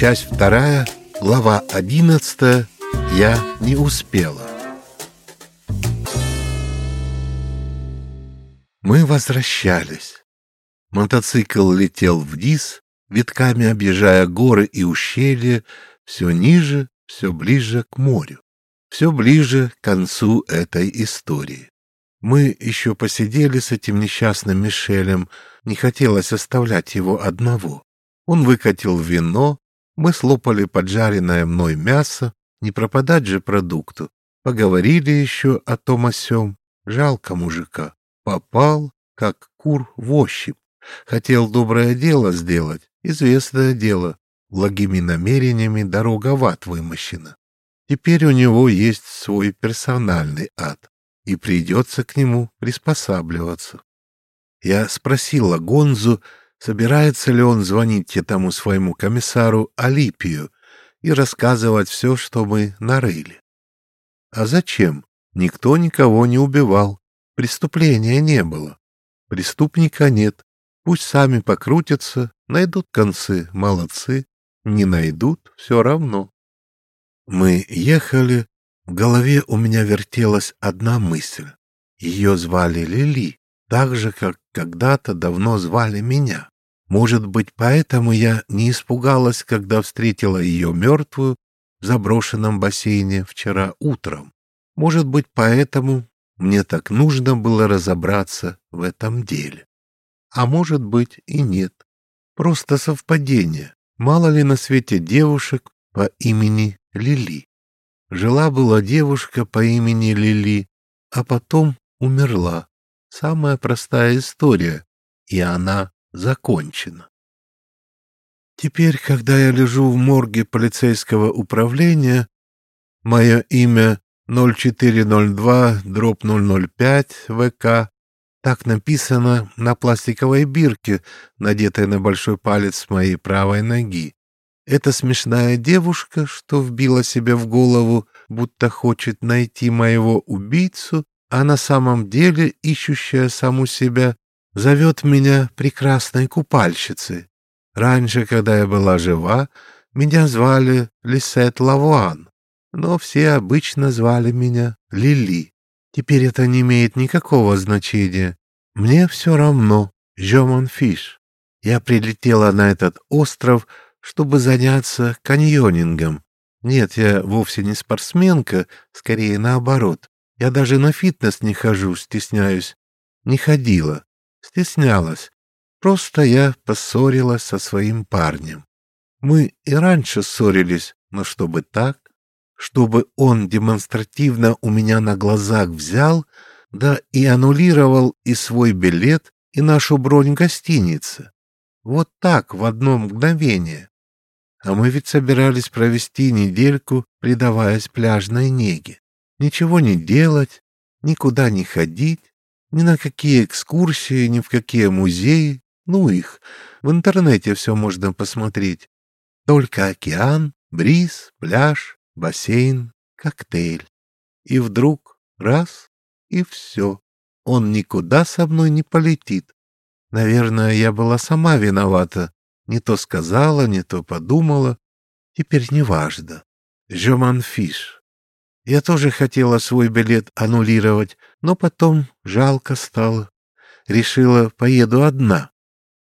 Часть вторая, глава одиннадцатая. Я не успела. Мы возвращались. Мотоцикл летел вниз, витками объезжая горы и ущелья, все ниже, все ближе к морю, все ближе к концу этой истории. Мы еще посидели с этим несчастным Мишелем, не хотелось оставлять его одного. Он выкатил вино, мы слопали поджаренное мной мясо, не пропадать же продукту. Поговорили еще о том о сём. Жалко мужика. Попал, как кур в ощупь. Хотел доброе дело сделать, известное дело. Благими намерениями дорога в ад вымощена. Теперь у него есть свой персональный ад, и придется к нему приспосабливаться. Я спросила Гонзу, собирается ли он звонить тому своему комиссару Алипию и рассказывать все, что мы нарыли. А зачем? Никто никого не убивал. Преступления не было. Преступника нет. Пусть сами покрутятся, найдут концы, молодцы. Не найдут, все равно. Мы ехали, в голове у меня вертелась одна мысль. Ее звали Лили, так же, как когда-то давно звали меня. Может быть, поэтому я не испугалась, когда встретила ее мертвую в заброшенном бассейне вчера утром. Может быть, поэтому мне так нужно было разобраться в этом деле. А может быть и нет. Просто совпадение. Мало ли на свете девушек по имени Лили. Жила-была девушка по имени Лили, а потом умерла. Самая простая история, и она закончена. Теперь, когда я лежу в морге полицейского управления, мое имя 0402 дробь 005 ВК, так написано на пластиковой бирке, надетой на большой палец моей правой ноги. Эта смешная девушка, что вбила себе в голову, будто хочет найти моего убийцу, а на самом деле ищущая саму себя, зовет меня прекрасной купальщицей. Раньше, когда я была жива, меня звали Лисет Лавуан, но все обычно звали меня Лили. Теперь это не имеет никакого значения. Мне все равно, Жоман Фиш. Я прилетела на этот остров, чтобы заняться каньонингом. Нет, я вовсе не спортсменка, скорее наоборот. Я даже на фитнес не хожу, стесняюсь. Не ходила стеснялась. Просто я поссорилась со своим парнем. Мы и раньше ссорились, но чтобы так, чтобы он демонстративно у меня на глазах взял, да и аннулировал и свой билет, и нашу бронь гостиницы. Вот так, в одно мгновение. А мы ведь собирались провести недельку, предаваясь пляжной неге. Ничего не делать, никуда не ходить, ни на какие экскурсии, ни в какие музеи. Ну их, в интернете все можно посмотреть. Только океан, бриз, пляж, бассейн, коктейль. И вдруг раз — и все. Он никуда со мной не полетит. Наверное, я была сама виновата. Не то сказала, не то подумала. Теперь неважно. Жоман Фиш. Я тоже хотела свой билет аннулировать, но потом жалко стало. Решила, поеду одна.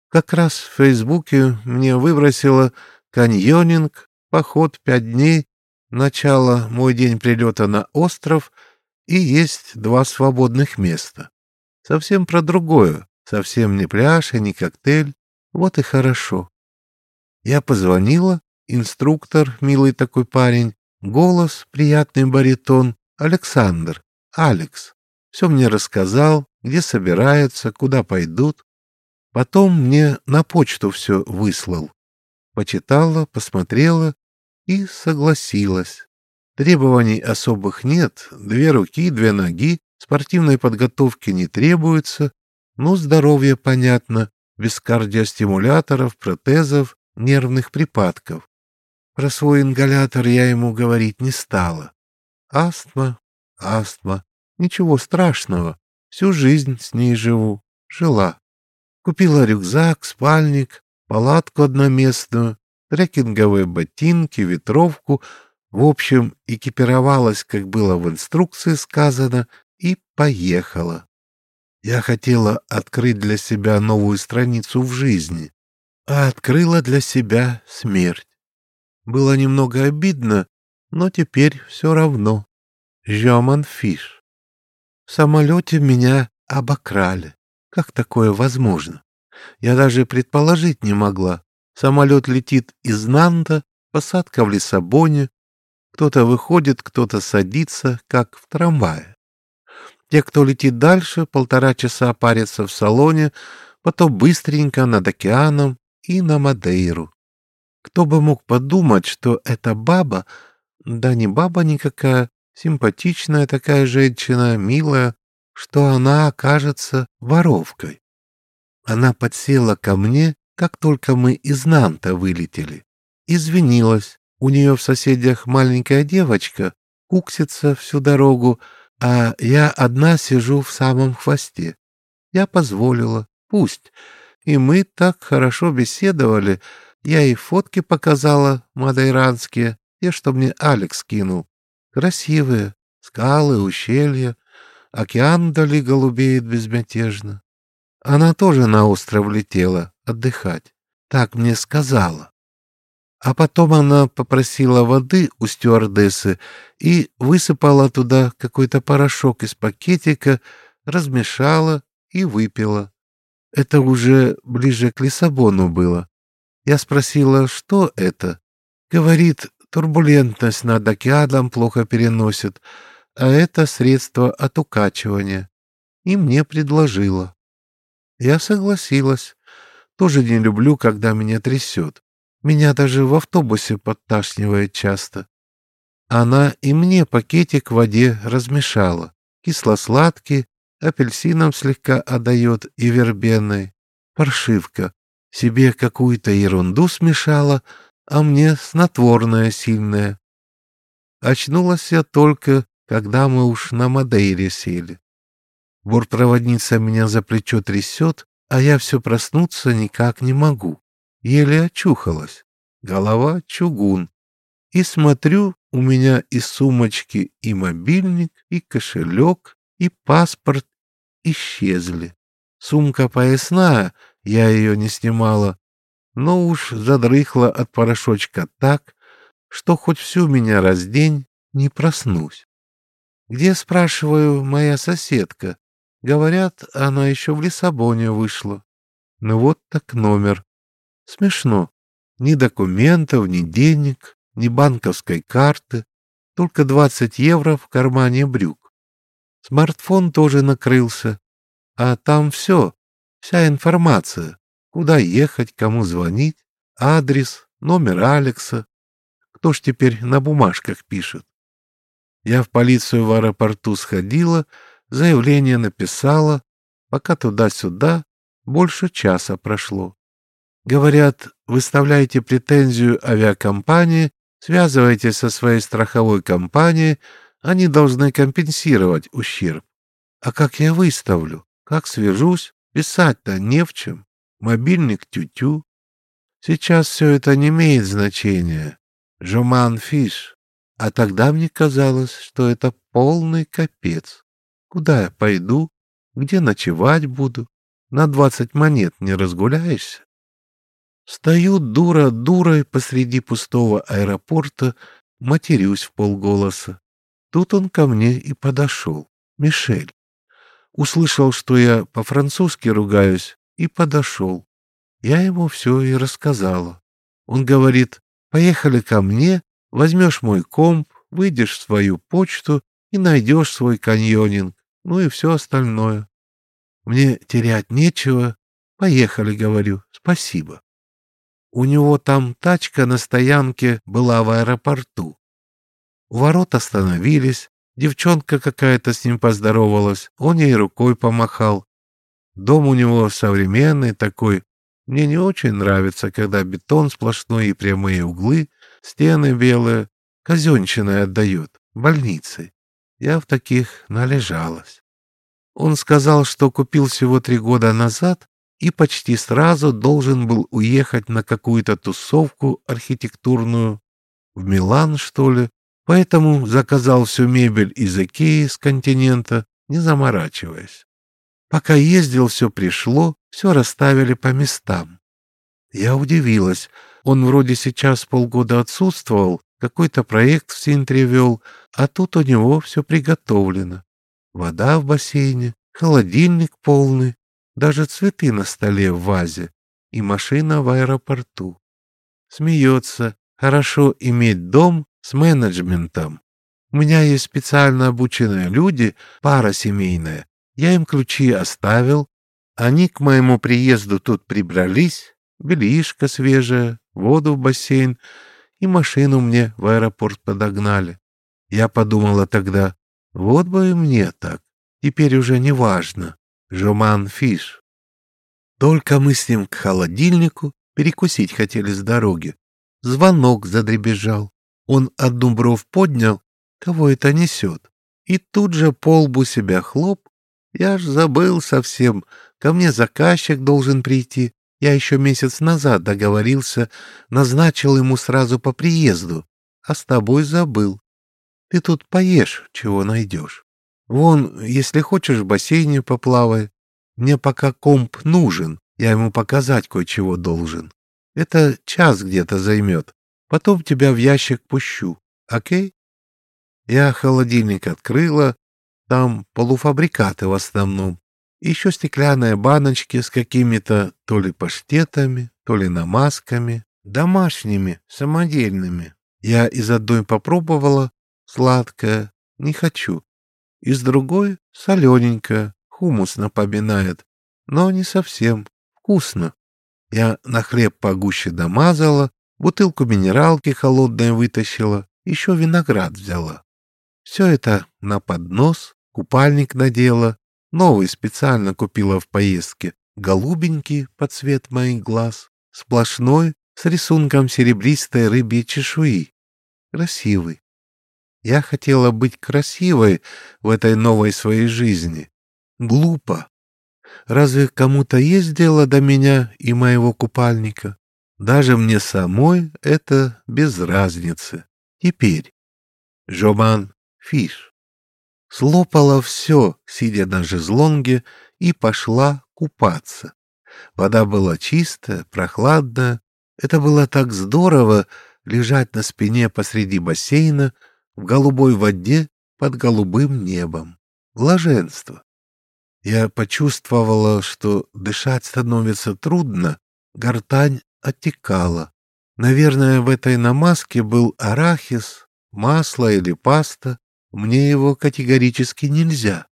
Как раз в Фейсбуке мне выбросило каньонинг, поход пять дней, начало мой день прилета на остров и есть два свободных места. Совсем про другое, совсем не пляж и не коктейль, вот и хорошо. Я позвонила, инструктор, милый такой парень, Голос, приятный баритон, Александр, Алекс. Все мне рассказал, где собираются, куда пойдут. Потом мне на почту все выслал. Почитала, посмотрела и согласилась. Требований особых нет, две руки, две ноги, спортивной подготовки не требуется, ну, здоровье понятно, без кардиостимуляторов, протезов, нервных припадков. Про свой ингалятор я ему говорить не стала. Астма, астма, ничего страшного. Всю жизнь с ней живу, жила. Купила рюкзак, спальник, палатку одноместную. трекинговые ботинки, ветровку, в общем, экипировалась, как было в инструкции сказано, и поехала. Я хотела открыть для себя новую страницу в жизни, а открыла для себя смерть. Было немного обидно, но теперь все равно. Жеман Фиш. В самолете меня обокрали. Как такое возможно? Я даже предположить не могла. Самолет летит из Нанта, посадка в Лиссабоне. Кто-то выходит, кто-то садится, как в трамвае. Те, кто летит дальше, полтора часа парятся в салоне, потом быстренько над океаном и на Мадейру. Кто бы мог подумать, что эта баба, да не баба никакая, симпатичная такая женщина, милая, что она окажется воровкой. Она подсела ко мне, как только мы из Нанта вылетели. Извинилась. У нее в соседях маленькая девочка, куксится всю дорогу, а я одна сижу в самом хвосте. Я позволила, пусть. И мы так хорошо беседовали. Я и фотки показала, мадайранские, те, что мне Алекс кинул. Красивые, скалы, ущелья, океан вдали голубеет безмятежно. Она тоже на остров летела отдыхать. Так мне сказала. А потом она попросила воды у стюардессы и высыпала туда какой-то порошок из пакетика, размешала и выпила. Это уже ближе к Лиссабону было. Я спросила, что это. Говорит, турбулентность над океаном плохо переносит, а это средство от укачивания. И мне предложила. Я согласилась. Тоже не люблю, когда меня трясет. Меня даже в автобусе подташнивает часто. Она и мне пакетик в воде размешала. Кисло-сладкий, апельсином слегка отдает и вербенной. Паршивка. Себе какую-то ерунду смешала, а мне снотворное сильное. Очнулась я только, когда мы уж на Мадейре сели. Бортпроводница меня за плечо трясет, а я все проснуться никак не могу. Еле очухалась. Голова чугун. И смотрю, у меня и сумочки, и мобильник, и кошелек, и паспорт исчезли. Сумка поясная, я ее не снимала, но уж задрыхла от порошочка так, что хоть всю меня раздень, не проснусь. Где, спрашиваю, моя соседка? Говорят, она еще в Лиссабоне вышла. Ну вот так номер. Смешно. Ни документов, ни денег, ни банковской карты. Только 20 евро в кармане брюк. Смартфон тоже накрылся. А там все, вся информация. Куда ехать, кому звонить, адрес, номер Алекса. Кто ж теперь на бумажках пишет? Я в полицию в аэропорту сходила, заявление написала, пока туда-сюда больше часа прошло. Говорят, выставляете претензию авиакомпании, связывайтесь со своей страховой компанией, они должны компенсировать ущерб. А как я выставлю? Как свяжусь? Писать-то не в чем. Мобильник тю-тю. Сейчас все это не имеет значения. Жуман Фиш. А тогда мне казалось, что это полный капец. Куда я пойду? Где ночевать буду? На двадцать монет не разгуляешься? Стою дура дурой посреди пустого аэропорта, матерюсь в полголоса. Тут он ко мне и подошел. Мишель. Услышал, что я по-французски ругаюсь, и подошел. Я ему все и рассказала. Он говорит, поехали ко мне, возьмешь мой комп, выйдешь в свою почту и найдешь свой каньонинг ну и все остальное. Мне терять нечего. Поехали, говорю, спасибо. У него там тачка на стоянке была в аэропорту. У ворот остановились, девчонка какая-то с ним поздоровалась, он ей рукой помахал. Дом у него современный такой. Мне не очень нравится, когда бетон сплошной и прямые углы, стены белые, казенщиной отдает, больницей. Я в таких належалась. Он сказал, что купил всего три года назад, и почти сразу должен был уехать на какую-то тусовку архитектурную в Милан, что ли, поэтому заказал всю мебель из Икеи с континента, не заморачиваясь. Пока ездил, все пришло, все расставили по местам. Я удивилась. Он вроде сейчас полгода отсутствовал, какой-то проект в Синтре вел, а тут у него все приготовлено. Вода в бассейне, холодильник полный, даже цветы на столе в вазе и машина в аэропорту. Смеется. Хорошо иметь дом с менеджментом. У меня есть специально обученные люди, пара семейная. Я им ключи оставил. Они к моему приезду тут прибрались. Белишко свежее, воду в бассейн и машину мне в аэропорт подогнали. Я подумала тогда, вот бы и мне так. Теперь уже не важно. Жоман Фиш. Только мы с ним к холодильнику перекусить хотели с дороги. Звонок задребезжал. Он одну бровь поднял, кого это несет. И тут же полбу себя хлоп. Я ж забыл совсем, ко мне заказчик должен прийти. Я еще месяц назад договорился, назначил ему сразу по приезду, а с тобой забыл. Ты тут поешь, чего найдешь. Вон, если хочешь, в бассейне поплавай. Мне пока комп нужен, я ему показать кое-чего должен. Это час где-то займет. Потом тебя в ящик пущу. Окей? Я холодильник открыла. Там полуфабрикаты в основном. Еще стеклянные баночки с какими-то то ли паштетами, то ли намазками. Домашними, самодельными. Я из одной попробовала. Сладкое. Не хочу из другой — солененькая, хумус напоминает, но не совсем. Вкусно. Я на хлеб погуще домазала, бутылку минералки холодной вытащила, еще виноград взяла. Все это на поднос, купальник надела, новый специально купила в поездке, голубенький под цвет моих глаз, сплошной, с рисунком серебристой рыбьей чешуи. Красивый. Я хотела быть красивой в этой новой своей жизни. Глупо. Разве кому-то есть дело до меня и моего купальника? Даже мне самой это без разницы. Теперь. Жоман Фиш. Слопала все, сидя на жезлонге, и пошла купаться. Вода была чистая, прохладная. Это было так здорово лежать на спине посреди бассейна, в голубой воде под голубым небом. Блаженство. Я почувствовала, что дышать становится трудно, гортань оттекала. Наверное, в этой намазке был арахис, масло или паста. Мне его категорически нельзя.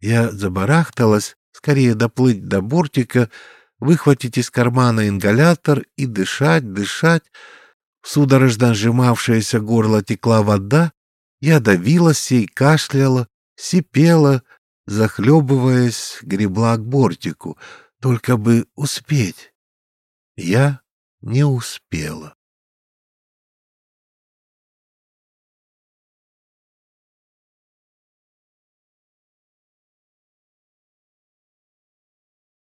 Я забарахталась, скорее доплыть до бортика, выхватить из кармана ингалятор и дышать, дышать. В судорожно сжимавшееся горло текла вода, я давилась и кашляла, сипела, захлебываясь, гребла к бортику, только бы успеть. Я не успела.